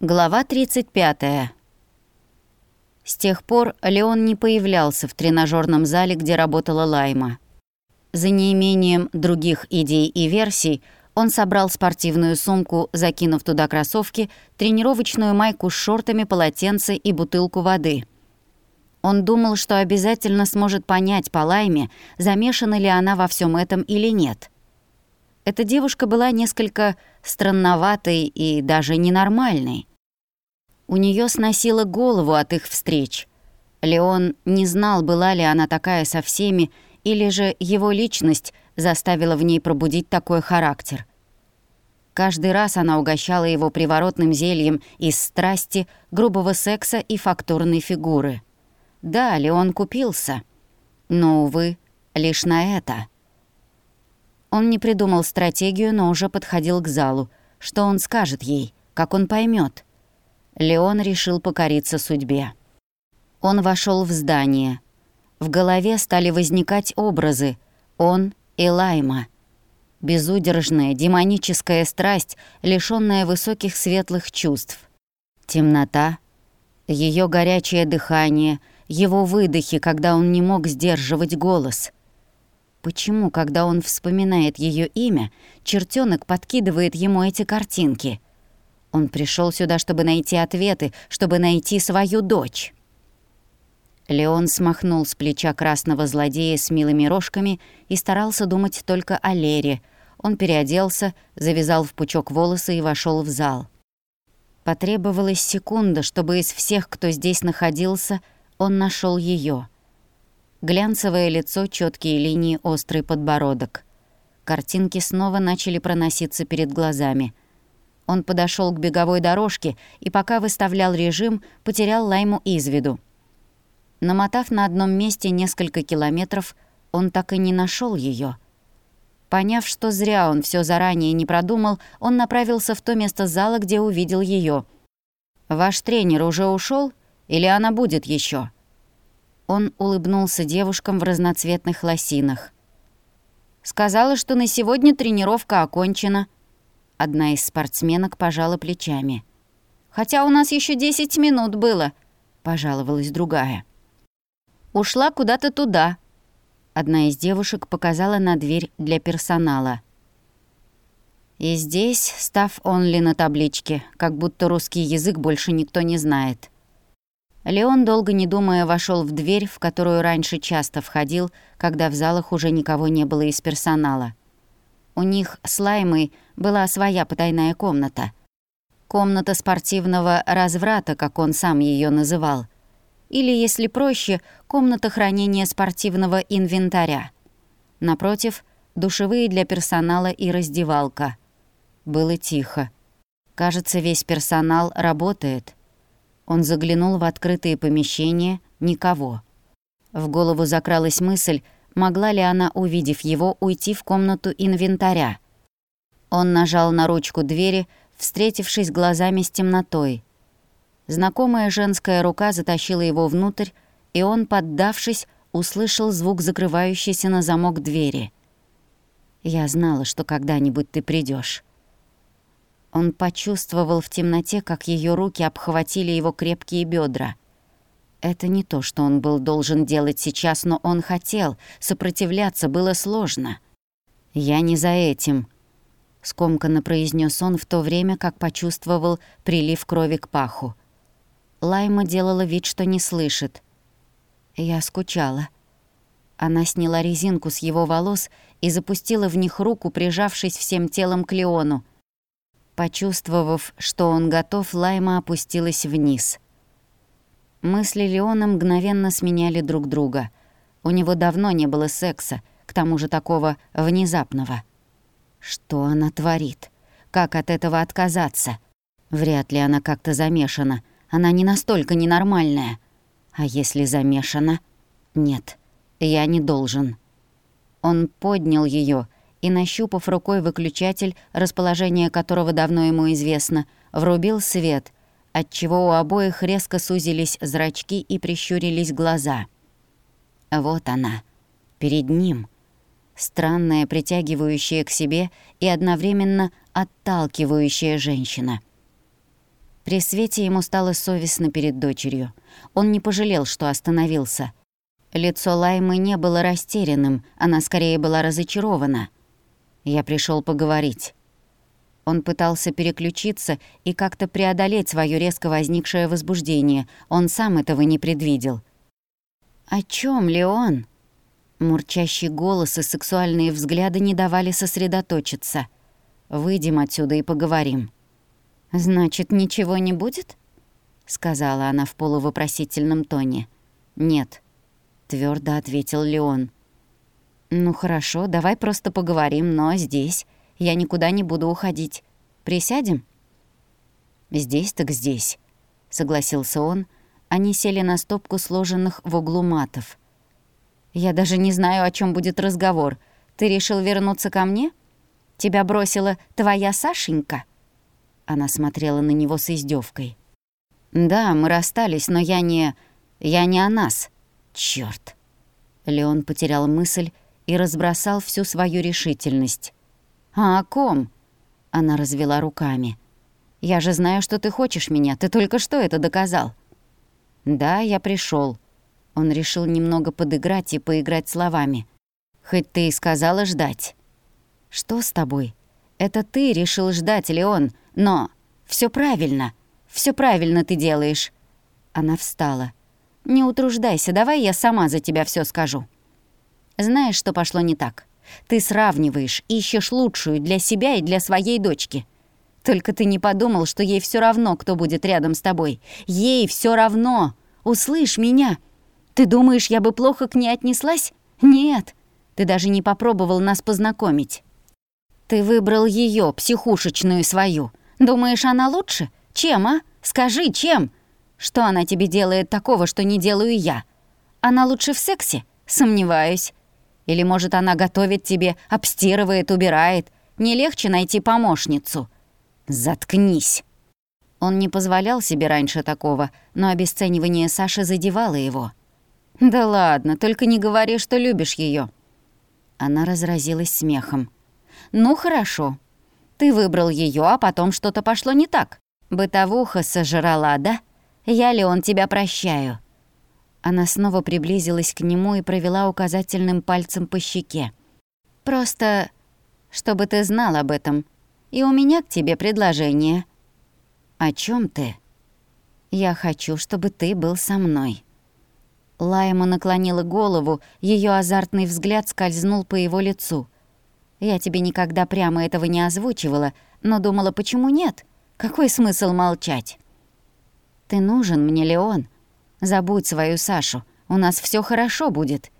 Глава 35. С тех пор Леон не появлялся в тренажерном зале, где работала Лайма. За неимением других идей и версий он собрал спортивную сумку, закинув туда кроссовки, тренировочную майку с шортами, полотенце и бутылку воды. Он думал, что обязательно сможет понять по Лайме, замешана ли она во всем этом или нет. Эта девушка была несколько странноватой и даже ненормальной. У нее сносило голову от их встреч. Леон не знал, была ли она такая со всеми, или же его личность заставила в ней пробудить такой характер. Каждый раз она угощала его приворотным зельем из страсти, грубого секса и фактурной фигуры. Да, Леон купился. Но, увы, лишь на это. Он не придумал стратегию, но уже подходил к залу. Что он скажет ей? Как он поймет? Леон решил покориться судьбе. Он вошел в здание. В голове стали возникать образы. Он и Лайма. Безудержная, демоническая страсть, лишённая высоких светлых чувств. Темнота, ее горячее дыхание, его выдохи, когда он не мог сдерживать голос. Почему, когда он вспоминает ее имя, чертенок подкидывает ему эти картинки? Он пришел сюда, чтобы найти ответы, чтобы найти свою дочь. Леон смахнул с плеча красного злодея с милыми рожками и старался думать только о Лере. Он переоделся, завязал в пучок волосы и вошел в зал. Потребовалась секунда, чтобы из всех, кто здесь находился, он нашел ее. Глянцевое лицо, четкие линии, острый подбородок. Картинки снова начали проноситься перед глазами. Он подошел к беговой дорожке и, пока выставлял режим, потерял Лайму из виду. Намотав на одном месте несколько километров, он так и не нашел ее. Поняв, что зря он все заранее не продумал, он направился в то место зала, где увидел ее. «Ваш тренер уже ушел, Или она будет еще? Он улыбнулся девушкам в разноцветных лосинах. «Сказала, что на сегодня тренировка окончена». Одна из спортсменок пожала плечами. «Хотя у нас еще 10 минут было», — пожаловалась другая. «Ушла куда-то туда». Одна из девушек показала на дверь для персонала. И здесь став онли на табличке, как будто русский язык больше никто не знает. Леон, долго не думая, вошел в дверь, в которую раньше часто входил, когда в залах уже никого не было из персонала. У них с Лаймой была своя потайная комната. Комната спортивного разврата, как он сам ее называл. Или, если проще, комната хранения спортивного инвентаря. Напротив, душевые для персонала и раздевалка. Было тихо. Кажется, весь персонал работает. Он заглянул в открытые помещения, никого. В голову закралась мысль, могла ли она, увидев его, уйти в комнату инвентаря. Он нажал на ручку двери, встретившись глазами с темнотой. Знакомая женская рука затащила его внутрь, и он, поддавшись, услышал звук закрывающейся на замок двери. «Я знала, что когда-нибудь ты придешь. Он почувствовал в темноте, как ее руки обхватили его крепкие бедра. Это не то, что он был должен делать сейчас, но он хотел. Сопротивляться было сложно. «Я не за этим», — скомканно произнес он в то время, как почувствовал прилив крови к паху. Лайма делала вид, что не слышит. Я скучала. Она сняла резинку с его волос и запустила в них руку, прижавшись всем телом к Леону. Почувствовав, что он готов, Лайма опустилась вниз. Мысли Леона мгновенно сменяли друг друга. У него давно не было секса, к тому же такого внезапного. Что она творит? Как от этого отказаться? Вряд ли она как-то замешана. Она не настолько ненормальная. А если замешана? Нет, я не должен. Он поднял ее и, нащупав рукой выключатель, расположение которого давно ему известно, врубил свет, отчего у обоих резко сузились зрачки и прищурились глаза. Вот она, перед ним. Странная, притягивающая к себе и одновременно отталкивающая женщина. При свете ему стало совестно перед дочерью. Он не пожалел, что остановился. Лицо Лаймы не было растерянным, она скорее была разочарована. «Я пришел поговорить». Он пытался переключиться и как-то преодолеть свое резко возникшее возбуждение. Он сам этого не предвидел. «О чем, Леон?» Мурчащий голос и сексуальные взгляды не давали сосредоточиться. «Выйдем отсюда и поговорим». «Значит, ничего не будет?» — сказала она в полувопросительном тоне. «Нет», — твердо ответил Леон. «Ну хорошо, давай просто поговорим, но здесь. Я никуда не буду уходить. Присядем?» «Здесь так здесь», — согласился он. Они сели на стопку сложенных в углу матов. «Я даже не знаю, о чем будет разговор. Ты решил вернуться ко мне? Тебя бросила твоя Сашенька?» Она смотрела на него с издевкой. «Да, мы расстались, но я не... Я не о нас. Чёрт!» Леон потерял мысль и разбросал всю свою решительность. «А о ком?» Она развела руками. «Я же знаю, что ты хочешь меня. Ты только что это доказал». «Да, я пришел. Он решил немного подыграть и поиграть словами. «Хоть ты и сказала ждать». «Что с тобой? Это ты решил ждать, Леон, но все правильно. Все правильно ты делаешь». Она встала. «Не утруждайся, давай я сама за тебя все скажу». «Знаешь, что пошло не так? Ты сравниваешь, ищешь лучшую для себя и для своей дочки. Только ты не подумал, что ей все равно, кто будет рядом с тобой. Ей все равно. Услышь меня. Ты думаешь, я бы плохо к ней отнеслась? Нет. Ты даже не попробовал нас познакомить. Ты выбрал ее, психушечную свою. Думаешь, она лучше? Чем, а? Скажи, чем? Что она тебе делает такого, что не делаю я? Она лучше в сексе? Сомневаюсь. Или, может, она готовит тебе, обстирывает, убирает? Не легче найти помощницу? Заткнись. Он не позволял себе раньше такого, но обесценивание Саши задевало его. «Да ладно, только не говори, что любишь ее. Она разразилась смехом. «Ну, хорошо. Ты выбрал ее, а потом что-то пошло не так. Бытовуха сожрала, да? Я ли он тебя прощаю?» Она снова приблизилась к нему и провела указательным пальцем по щеке. «Просто, чтобы ты знал об этом. И у меня к тебе предложение». «О чем ты?» «Я хочу, чтобы ты был со мной». Лайма наклонила голову, ее азартный взгляд скользнул по его лицу. «Я тебе никогда прямо этого не озвучивала, но думала, почему нет? Какой смысл молчать?» «Ты нужен мне, Леон. Забудь свою Сашу, у нас все хорошо будет.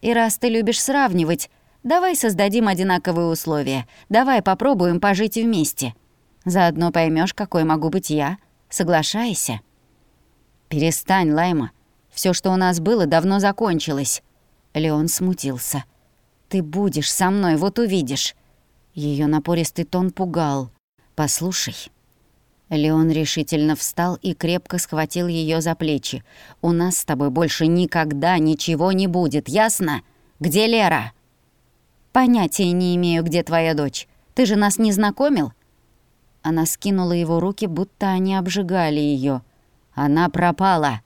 И раз ты любишь сравнивать, давай создадим одинаковые условия, давай попробуем пожить вместе. Заодно поймешь, какой могу быть я. Соглашайся». «Перестань, Лайма», все, что у нас было, давно закончилось». Леон смутился. «Ты будешь со мной, вот увидишь». Ее напористый тон пугал. «Послушай». Леон решительно встал и крепко схватил ее за плечи. «У нас с тобой больше никогда ничего не будет, ясно? Где Лера?» «Понятия не имею, где твоя дочь. Ты же нас не знакомил?» Она скинула его руки, будто они обжигали ее. «Она пропала!»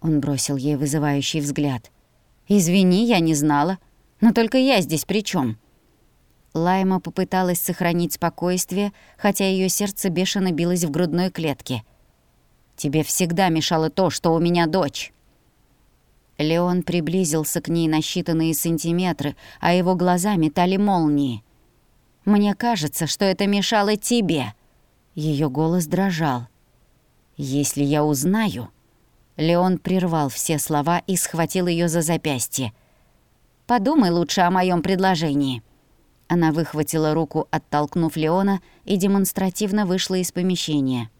Он бросил ей вызывающий взгляд. «Извини, я не знала. Но только я здесь при чем? Лайма попыталась сохранить спокойствие, хотя ее сердце бешено билось в грудной клетке. «Тебе всегда мешало то, что у меня дочь». Леон приблизился к ней на считанные сантиметры, а его глаза метали молнии. «Мне кажется, что это мешало тебе». Ее голос дрожал. «Если я узнаю...» Леон прервал все слова и схватил ее за запястье. «Подумай лучше о моем предложении». Она выхватила руку, оттолкнув Леона, и демонстративно вышла из помещения.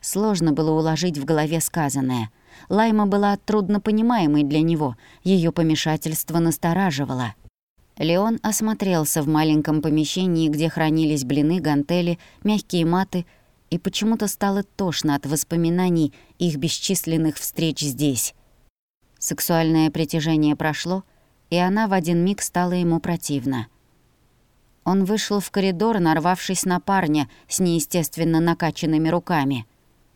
Сложно было уложить в голове сказанное. Лайма была труднопонимаемой для него, ее помешательство настораживало. Леон осмотрелся в маленьком помещении, где хранились блины, гантели, мягкие маты — и почему-то стало тошно от воспоминаний их бесчисленных встреч здесь. Сексуальное притяжение прошло, и она в один миг стала ему противна. Он вышел в коридор, нарвавшись на парня с неестественно накачанными руками.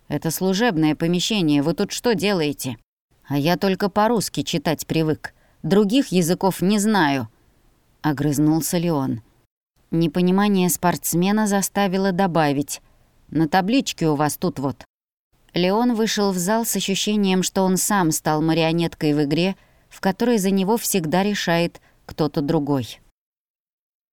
«Это служебное помещение, вы тут что делаете?» «А я только по-русски читать привык. Других языков не знаю», — огрызнулся Леон. Непонимание спортсмена заставило добавить. «На табличке у вас тут вот». Леон вышел в зал с ощущением, что он сам стал марионеткой в игре, в которой за него всегда решает кто-то другой.